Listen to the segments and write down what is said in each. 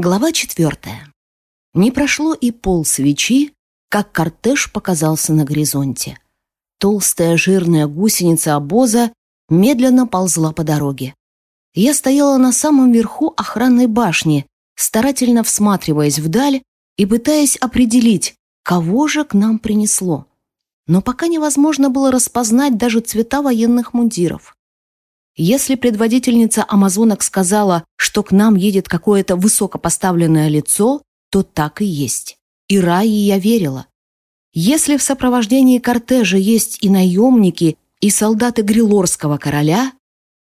Глава четвертая. Не прошло и пол свечи, как кортеж показался на горизонте. Толстая жирная гусеница обоза медленно ползла по дороге. Я стояла на самом верху охранной башни, старательно всматриваясь вдаль и пытаясь определить, кого же к нам принесло. Но пока невозможно было распознать даже цвета военных мундиров. Если предводительница амазонок сказала, что к нам едет какое-то высокопоставленное лицо, то так и есть. И Раи я верила. Если в сопровождении кортежа есть и наемники, и солдаты Грилорского короля,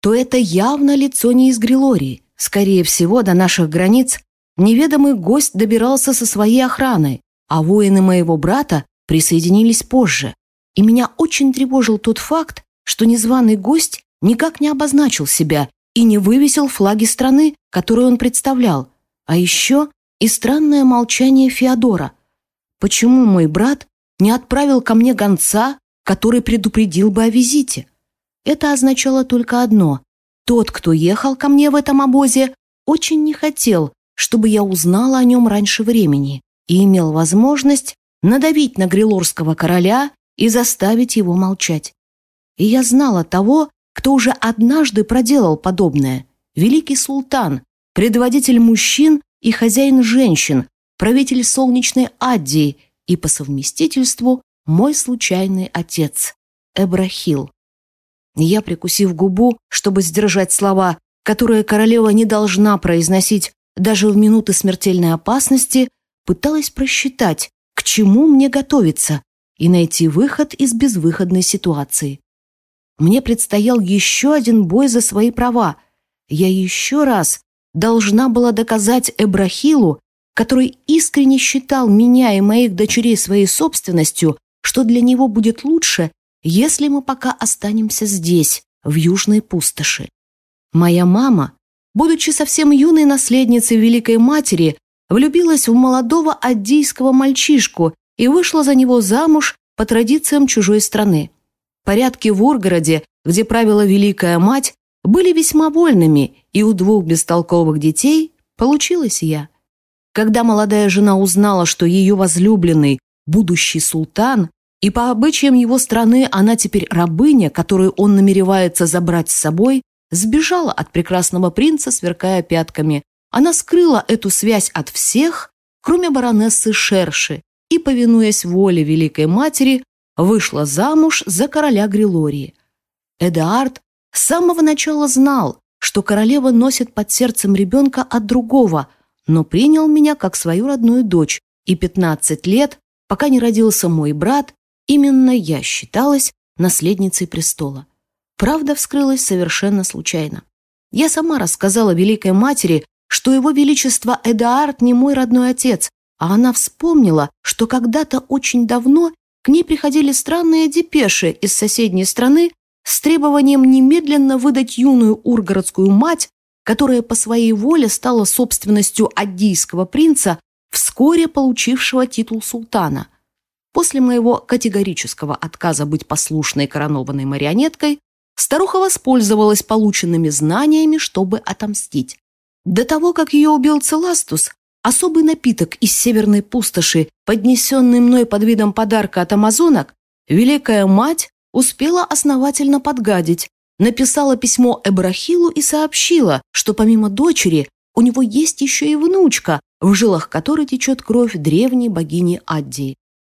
то это явно лицо не из Грилории. Скорее всего, до наших границ неведомый гость добирался со своей охраной, а воины моего брата присоединились позже. И меня очень тревожил тот факт, что незваный гость никак не обозначил себя и не вывесил флаги страны, которую он представлял. А еще и странное молчание Феодора. Почему мой брат не отправил ко мне гонца, который предупредил бы о визите? Это означало только одно. Тот, кто ехал ко мне в этом обозе, очень не хотел, чтобы я узнала о нем раньше времени и имел возможность надавить на грилорского короля и заставить его молчать. И я знала того, кто уже однажды проделал подобное. Великий султан, предводитель мужчин и хозяин женщин, правитель солнечной Аддии и по совместительству мой случайный отец, Эбрахил. Я, прикусив губу, чтобы сдержать слова, которые королева не должна произносить даже в минуты смертельной опасности, пыталась просчитать, к чему мне готовиться, и найти выход из безвыходной ситуации. Мне предстоял еще один бой за свои права. Я еще раз должна была доказать Эбрахилу, который искренне считал меня и моих дочерей своей собственностью, что для него будет лучше, если мы пока останемся здесь, в Южной пустоши. Моя мама, будучи совсем юной наследницей Великой Матери, влюбилась в молодого аддийского мальчишку и вышла за него замуж по традициям чужой страны. Порядки в Ургороде, где правила Великая Мать, были весьма вольными, и у двух бестолковых детей получилась я. Когда молодая жена узнала, что ее возлюбленный – будущий султан, и по обычаям его страны она теперь рабыня, которую он намеревается забрать с собой, сбежала от прекрасного принца, сверкая пятками. Она скрыла эту связь от всех, кроме баронессы Шерши, и, повинуясь воле Великой Матери, вышла замуж за короля Грилории. Эдуард с самого начала знал, что королева носит под сердцем ребенка от другого, но принял меня как свою родную дочь, и 15 лет, пока не родился мой брат, именно я считалась наследницей престола. Правда вскрылась совершенно случайно. Я сама рассказала Великой Матери, что его величество Эдуард не мой родной отец, а она вспомнила, что когда-то очень давно к ней приходили странные депеши из соседней страны с требованием немедленно выдать юную ургородскую мать, которая по своей воле стала собственностью аддийского принца, вскоре получившего титул султана. После моего категорического отказа быть послушной коронованной марионеткой, старуха воспользовалась полученными знаниями, чтобы отомстить. До того, как ее убил Целастус, Особый напиток из северной пустоши, поднесенный мной под видом подарка от амазонок, Великая Мать успела основательно подгадить, написала письмо Эбрахилу и сообщила, что помимо дочери у него есть еще и внучка, в жилах которой течет кровь древней богини Аддии.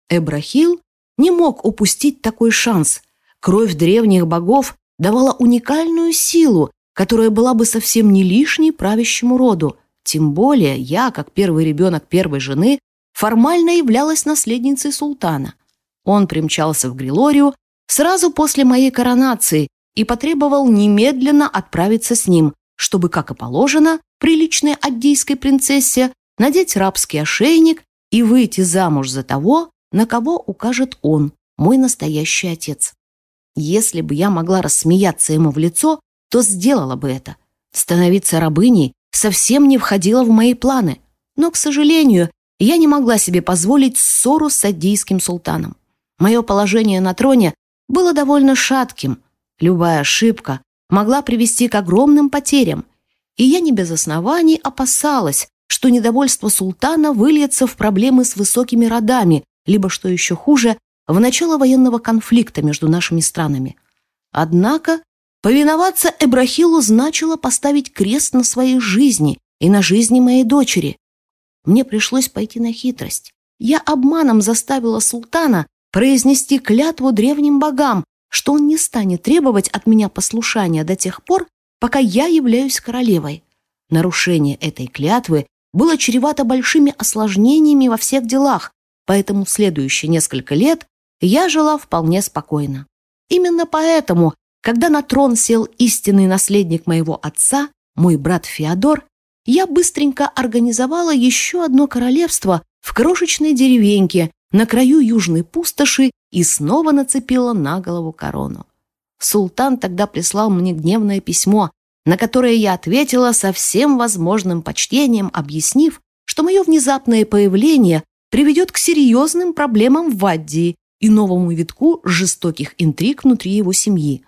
Эбрахил не мог упустить такой шанс. Кровь древних богов давала уникальную силу, которая была бы совсем не лишней правящему роду – тем более я, как первый ребенок первой жены, формально являлась наследницей султана. Он примчался в Грилорию сразу после моей коронации и потребовал немедленно отправиться с ним, чтобы, как и положено, приличной аддийской принцессе надеть рабский ошейник и выйти замуж за того, на кого укажет он, мой настоящий отец. Если бы я могла рассмеяться ему в лицо, то сделала бы это. Становиться рабыней совсем не входило в мои планы. Но, к сожалению, я не могла себе позволить ссору с садийским султаном. Мое положение на троне было довольно шатким. Любая ошибка могла привести к огромным потерям, и я не без оснований опасалась, что недовольство султана выльется в проблемы с высокими родами, либо, что еще хуже, в начало военного конфликта между нашими странами. Однако повиноваться Эбрахилу значило поставить крест на своей жизни и на жизни моей дочери. Мне пришлось пойти на хитрость. Я обманом заставила султана произнести клятву древним богам, что он не станет требовать от меня послушания до тех пор, пока я являюсь королевой. Нарушение этой клятвы было чревато большими осложнениями во всех делах, поэтому следующие несколько лет я жила вполне спокойно. Именно поэтому, когда на трон сел истинный наследник моего отца, мой брат Феодор, я быстренько организовала еще одно королевство в крошечной деревеньке на краю южной пустоши и снова нацепила на голову корону. Султан тогда прислал мне гневное письмо, на которое я ответила со всем возможным почтением, объяснив, что мое внезапное появление приведет к серьезным проблемам в Ваддии и новому витку жестоких интриг внутри его семьи.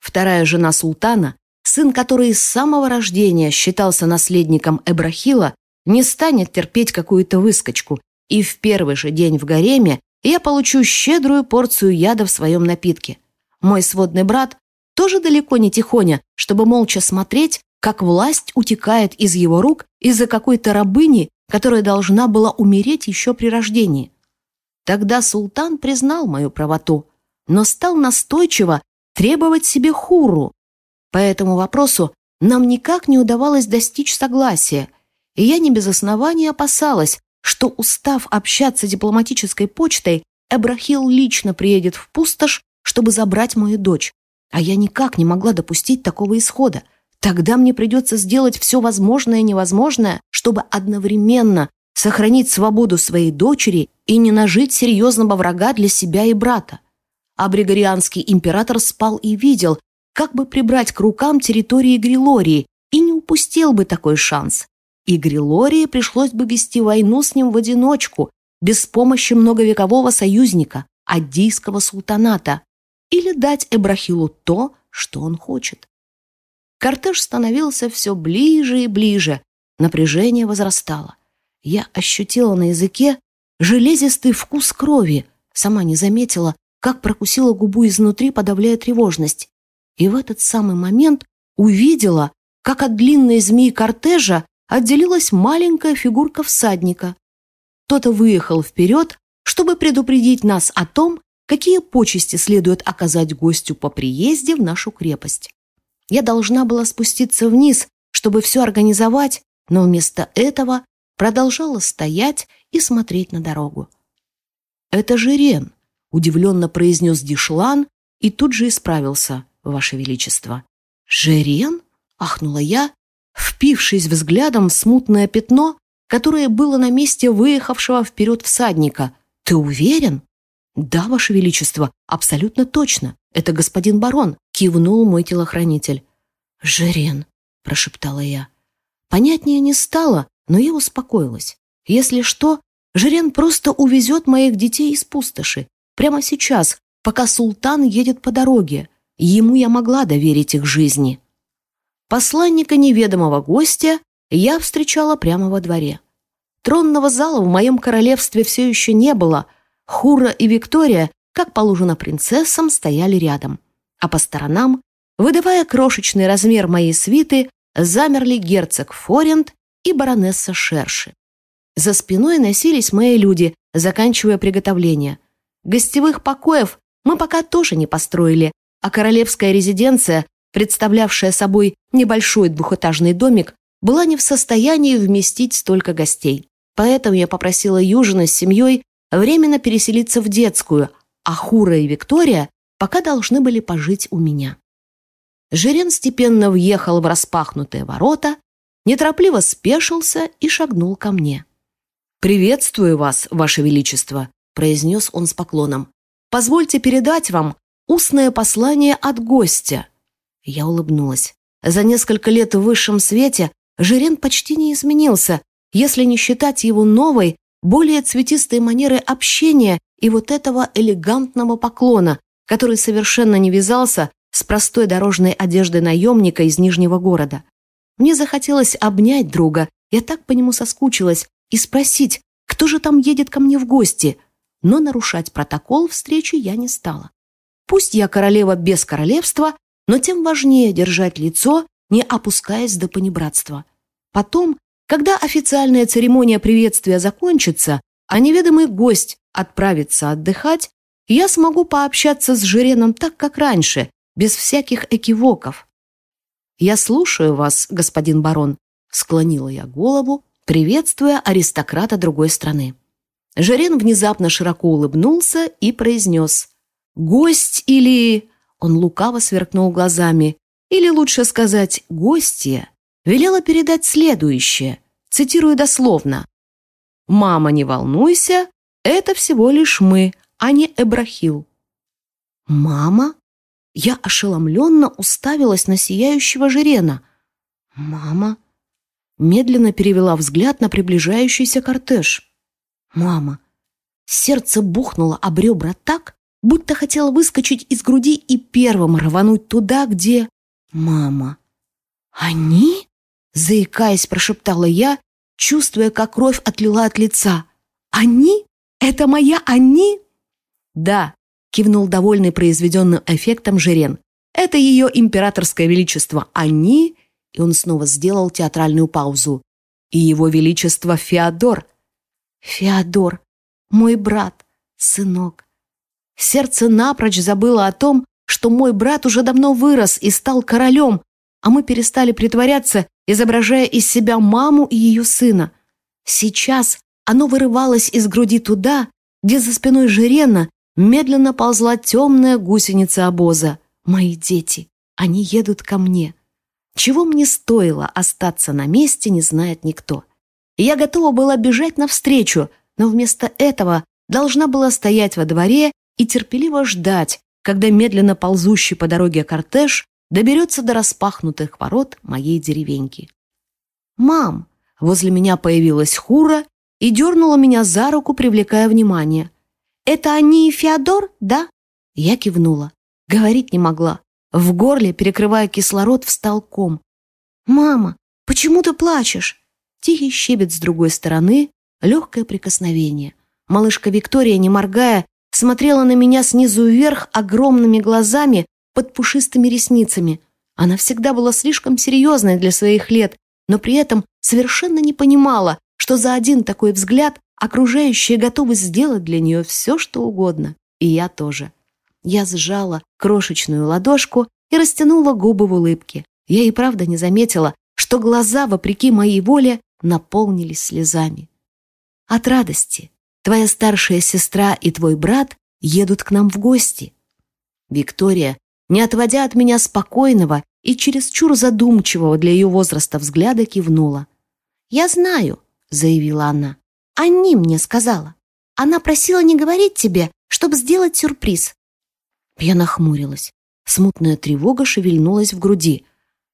Вторая жена султана, сын который с самого рождения считался наследником Эбрахила, не станет терпеть какую-то выскочку, и в первый же день в гареме я получу щедрую порцию яда в своем напитке. Мой сводный брат тоже далеко не тихоня, чтобы молча смотреть, как власть утекает из его рук из-за какой-то рабыни, которая должна была умереть еще при рождении. Тогда султан признал мою правоту, но стал настойчиво требовать себе хуру. По этому вопросу нам никак не удавалось достичь согласия, и я не без основания опасалась, что, устав общаться дипломатической почтой, Эбрахил лично приедет в пустошь, чтобы забрать мою дочь. А я никак не могла допустить такого исхода. Тогда мне придется сделать все возможное и невозможное, чтобы одновременно сохранить свободу своей дочери и не нажить серьезного врага для себя и брата. А Бригорианский император спал и видел, как бы прибрать к рукам территории Грилории, и не упустил бы такой шанс. И Грилории пришлось бы вести войну с ним в одиночку, без помощи многовекового союзника, Аддийского султаната, или дать Эбрахилу то, что он хочет. Кортеж становился все ближе и ближе, напряжение возрастало. Я ощутила на языке железистый вкус крови, сама не заметила, как прокусила губу изнутри, подавляя тревожность. И в этот самый момент увидела, как от длинной змеи кортежа отделилась маленькая фигурка всадника. Кто-то выехал вперед, чтобы предупредить нас о том, какие почести следует оказать гостю по приезде в нашу крепость. Я должна была спуститься вниз, чтобы все организовать, но вместо этого продолжала стоять и смотреть на дорогу. «Это же Рен», — удивленно произнес Дишлан и тут же исправился, Ваше Величество. «Жерен?» — ахнула я, впившись взглядом в смутное пятно, которое было на месте выехавшего вперед всадника. «Ты уверен?» «Да, Ваше Величество, абсолютно точно. Это господин барон», — кивнул мой телохранитель. «Жерен», — прошептала я. Понятнее не стало, но я успокоилась. Если что, Жирен просто увезет моих детей из пустоши. Прямо сейчас, пока султан едет по дороге. Ему я могла доверить их жизни. Посланника неведомого гостя я встречала прямо во дворе. Тронного зала в моем королевстве все еще не было. Хура и Виктория, как положено принцессам, стояли рядом. А по сторонам, выдавая крошечный размер моей свиты, замерли герцог Форент и баронесса Шерши. За спиной носились мои люди, заканчивая приготовление. Гостевых покоев мы пока тоже не построили, а королевская резиденция, представлявшая собой небольшой двухэтажный домик, была не в состоянии вместить столько гостей. Поэтому я попросила Южина с семьей временно переселиться в детскую, а Хура и Виктория пока должны были пожить у меня. Жирен степенно въехал в распахнутые ворота, неторопливо спешился и шагнул ко мне. «Приветствую вас, ваше величество», — произнес он с поклоном. «Позвольте передать вам устное послание от гостя». Я улыбнулась. За несколько лет в высшем свете Жирен почти не изменился, если не считать его новой, более цветистой манеры общения и вот этого элегантного поклона, который совершенно не вязался с простой дорожной одеждой наемника из Нижнего города. Мне захотелось обнять друга Я так по нему соскучилась и спросить, кто же там едет ко мне в гости, но нарушать протокол встречи я не стала. Пусть я королева без королевства, но тем важнее держать лицо, не опускаясь до понебратства. Потом, когда официальная церемония приветствия закончится, а неведомый гость отправится отдыхать, я смогу пообщаться с Жиреном так, как раньше, без всяких экивоков. «Я слушаю вас, господин барон», — склонила я голову, приветствуя аристократа другой страны. Жирен внезапно широко улыбнулся и произнес «Гость или...» Он лукаво сверкнул глазами. «Или лучше сказать, гостья» велела передать следующее, цитирую дословно. «Мама, не волнуйся, это всего лишь мы, а не Эбрахил». «Мама?» Я ошеломленно уставилась на сияющего Жирена. «Мама?» Медленно перевела взгляд на приближающийся кортеж. «Мама!» Сердце бухнуло об ребра так, будто хотела выскочить из груди и первым рвануть туда, где... «Мама!» «Они?» Заикаясь, прошептала я, чувствуя, как кровь отлила от лица. «Они? Это моя они?» «Да», кивнул довольный произведенным эффектом Жирен. «Это ее императорское величество они...» И он снова сделал театральную паузу. «И его величество Феодор». «Феодор, мой брат, сынок». Сердце напрочь забыло о том, что мой брат уже давно вырос и стал королем, а мы перестали притворяться, изображая из себя маму и ее сына. Сейчас оно вырывалось из груди туда, где за спиной Жирена медленно ползла темная гусеница обоза. Мои дети, они едут ко мне. Чего мне стоило остаться на месте, не знает никто. Я готова была бежать навстречу, но вместо этого должна была стоять во дворе и терпеливо ждать, когда медленно ползущий по дороге кортеж доберется до распахнутых ворот моей деревеньки. «Мам!» Возле меня появилась Хура и дернула меня за руку, привлекая внимание. «Это они и Феодор, да?» Я кивнула. Говорить не могла. В горле, перекрывая кислород, встал ком. «Мама, почему ты плачешь?» Тихий щебет с другой стороны, легкое прикосновение. Малышка Виктория, не моргая, смотрела на меня снизу вверх огромными глазами под пушистыми ресницами. Она всегда была слишком серьезной для своих лет, но при этом совершенно не понимала, что за один такой взгляд Окружающие готовы сделать для нее все, что угодно. И я тоже. Я сжала крошечную ладошку и растянула губы в улыбке. Я и правда не заметила, что глаза, вопреки моей воле, наполнились слезами. От радости. Твоя старшая сестра и твой брат едут к нам в гости. Виктория, не отводя от меня спокойного и чересчур задумчивого для ее возраста взгляда, кивнула. «Я знаю», — заявила она. Анни мне сказала. Она просила не говорить тебе, чтобы сделать сюрприз. Я нахмурилась. Смутная тревога шевельнулась в груди.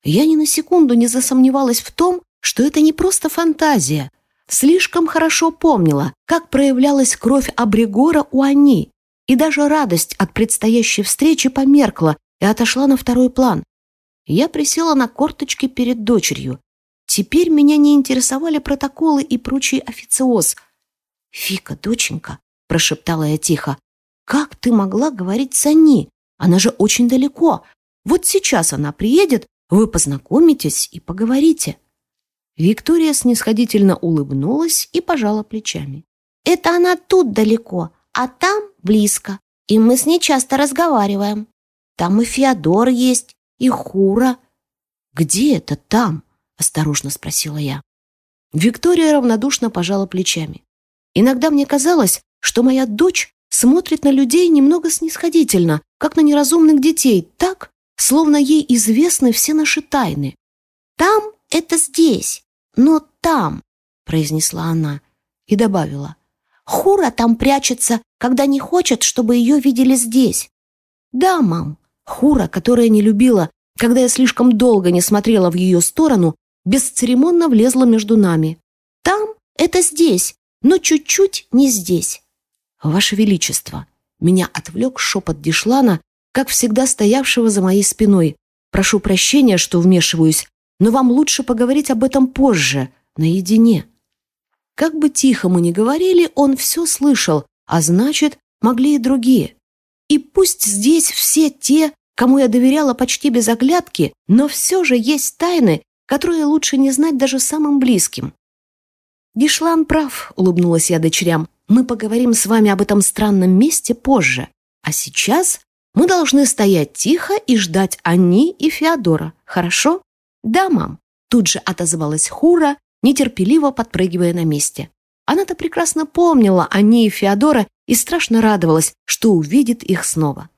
Я ни на секунду не засомневалась в том, что это не просто фантазия. Слишком хорошо помнила, как проявлялась кровь Абригора у Ани, и даже радость от предстоящей встречи померкла и отошла на второй план. Я присела на корточки перед дочерью. Теперь меня не интересовали протоколы и прочий официоз. «Фика, доченька», — прошептала я тихо, — «как ты могла говорить с Ани? Она же очень далеко. Вот сейчас она приедет, вы познакомитесь и поговорите». Виктория снисходительно улыбнулась и пожала плечами. «Это она тут далеко, а там близко, и мы с ней часто разговариваем. Там и Феодор есть, и Хура». «Где это там?» — осторожно спросила я. Виктория равнодушно пожала плечами. Иногда мне казалось, что моя дочь смотрит на людей немного снисходительно, как на неразумных детей, так, словно ей известны все наши тайны. «Там — это здесь, но там», — произнесла она и добавила. «Хура там прячется, когда не хочет, чтобы ее видели здесь». «Да, мам». Хура, которая не любила, когда я слишком долго не смотрела в ее сторону, бесцеремонно влезла между нами. «Там — это здесь, но чуть-чуть не здесь». «Ваше Величество!» Меня отвлек шепот Дишлана, как всегда стоявшего за моей спиной. «Прошу прощения, что вмешиваюсь, но вам лучше поговорить об этом позже. наедине. Как бы тихо мы ни говорили, он все слышал, а значит, могли и другие. И пусть здесь все те, кому я доверяла почти без оглядки, но все же есть тайны, которые лучше не знать даже самым близким. «Дишлан прав», — улыбнулась я дочерям. «Мы поговорим с вами об этом странном месте позже. А сейчас мы должны стоять тихо и ждать Анни и Феодора, хорошо?» «Да, мам», — тут же отозвалась Хура, нетерпеливо подпрыгивая на месте. Она-то прекрасно помнила Анни и Феодора и страшно радовалась, что увидит их снова.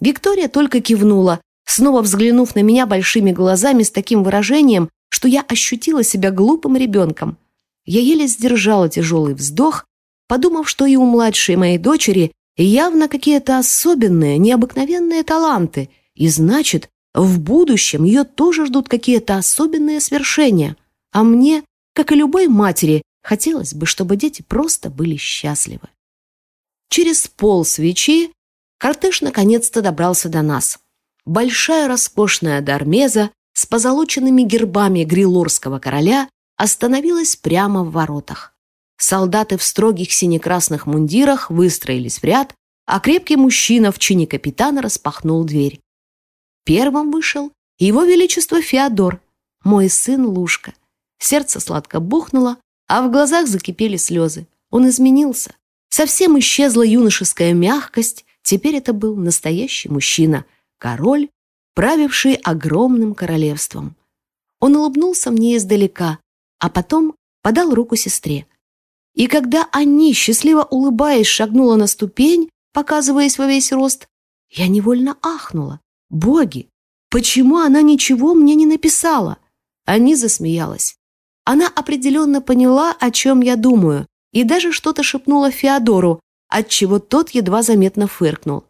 Виктория только кивнула, снова взглянув на меня большими глазами с таким выражением, что я ощутила себя глупым ребенком. Я еле сдержала тяжелый вздох, подумав, что и у младшей моей дочери явно какие-то особенные, необыкновенные таланты, и значит, в будущем ее тоже ждут какие-то особенные свершения. А мне, как и любой матери, хотелось бы, чтобы дети просто были счастливы. Через пол свечи Кортеж наконец-то добрался до нас. Большая роскошная дармеза с позолоченными гербами грилорского короля остановилась прямо в воротах. Солдаты в строгих синекрасных мундирах выстроились в ряд, а крепкий мужчина в чине капитана распахнул дверь. Первым вышел его величество Феодор, мой сын Лушка. Сердце сладко бухнуло, а в глазах закипели слезы. Он изменился. Совсем исчезла юношеская мягкость, Теперь это был настоящий мужчина, король, правивший огромным королевством. Он улыбнулся мне издалека, а потом подал руку сестре. И когда они, счастливо улыбаясь, шагнула на ступень, показываясь во весь рост, я невольно ахнула. Боги, почему она ничего мне не написала? Они засмеялась. Она определенно поняла, о чем я думаю, и даже что-то шепнула Феодору, отчего тот едва заметно фыркнул.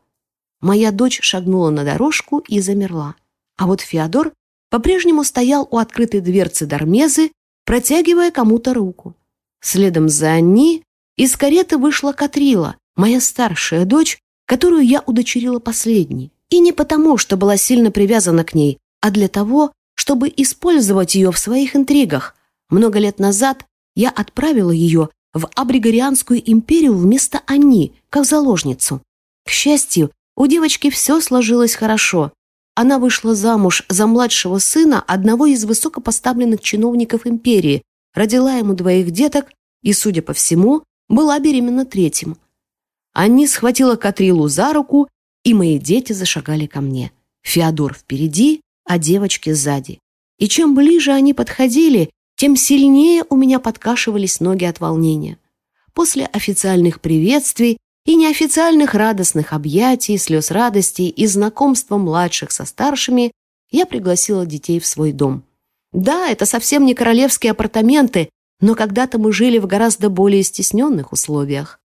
Моя дочь шагнула на дорожку и замерла. А вот Феодор по-прежнему стоял у открытой дверцы Дармезы, протягивая кому-то руку. Следом за Анни из кареты вышла Катрила, моя старшая дочь, которую я удочерила последней. И не потому, что была сильно привязана к ней, а для того, чтобы использовать ее в своих интригах. Много лет назад я отправила ее в Абригорианскую империю вместо Анни, как заложницу. К счастью, у девочки все сложилось хорошо. Она вышла замуж за младшего сына одного из высокопоставленных чиновников империи, родила ему двоих деток и, судя по всему, была беременна третьим. Анни схватила Катрилу за руку, и мои дети зашагали ко мне. Феодор впереди, а девочки сзади. И чем ближе они подходили, тем сильнее у меня подкашивались ноги от волнения. После официальных приветствий и неофициальных радостных объятий, слез радости и знакомства младших со старшими я пригласила детей в свой дом. Да, это совсем не королевские апартаменты, но когда-то мы жили в гораздо более стесненных условиях.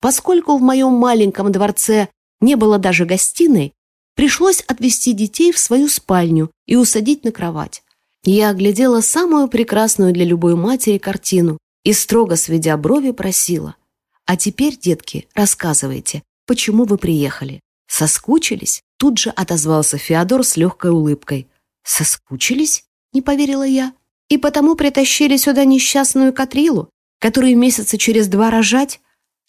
Поскольку в моем маленьком дворце не было даже гостиной, пришлось отвезти детей в свою спальню и усадить на кровать. Я оглядела самую прекрасную для любой матери картину и, строго сведя брови, просила. «А теперь, детки, рассказывайте, почему вы приехали? Соскучились?» Тут же отозвался Феодор с легкой улыбкой. «Соскучились?» — не поверила я. «И потому притащили сюда несчастную Катрилу, которую месяца через два рожать?»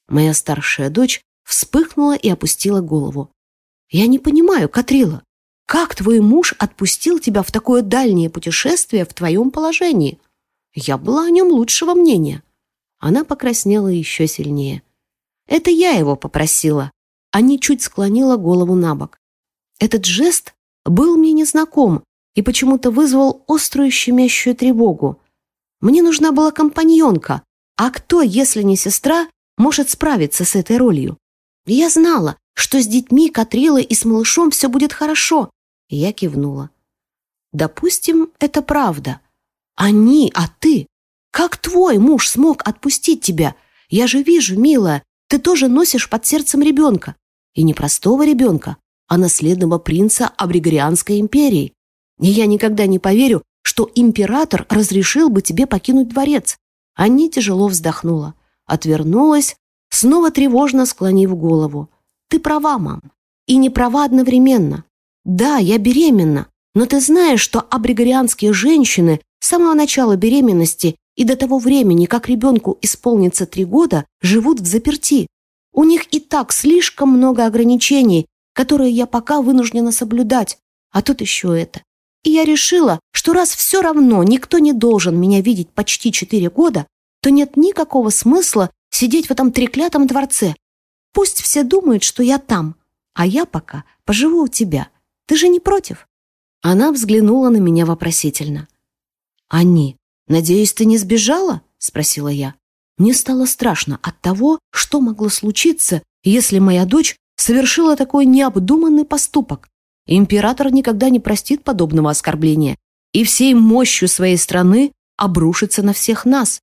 Моя старшая дочь вспыхнула и опустила голову. «Я не понимаю, Катрила, как твой муж отпустил тебя в такое дальнее путешествие в твоем положении? Я была о нем лучшего мнения. Она покраснела еще сильнее. Это я его попросила. Ани чуть склонила голову на бок. Этот жест был мне незнаком и почему-то вызвал острую щемящую тревогу. Мне нужна была компаньонка, а кто, если не сестра, может справиться с этой ролью? Я знала, что с детьми Катрилой и с малышом все будет хорошо, я кивнула. «Допустим, это правда. Они, а ты? Как твой муж смог отпустить тебя? Я же вижу, милая, ты тоже носишь под сердцем ребенка. И не простого ребенка, а наследного принца Абригорианской империи. И я никогда не поверю, что император разрешил бы тебе покинуть дворец». Анни тяжело вздохнула, отвернулась, снова тревожно склонив голову. «Ты права, мам, и не права одновременно. «Да, я беременна, но ты знаешь, что абригорианские женщины с самого начала беременности и до того времени, как ребенку исполнится три года, живут в заперти. У них и так слишком много ограничений, которые я пока вынуждена соблюдать, а тут еще это. И я решила, что раз все равно никто не должен меня видеть почти четыре года, то нет никакого смысла сидеть в этом треклятом дворце. Пусть все думают, что я там, а я пока поживу у тебя. Ты же не против?» Она взглянула на меня вопросительно. «Они, надеюсь, ты не сбежала?» — спросила я. Мне стало страшно от того, что могло случиться, если моя дочь совершила такой необдуманный поступок. Император никогда не простит подобного оскорбления и всей мощью своей страны обрушится на всех нас.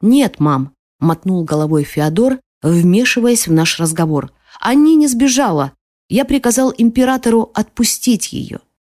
«Нет, мам», — мотнул головой Феодор, вмешиваясь в наш разговор. «Анни не сбежала. Я приказал императору отпустить ее.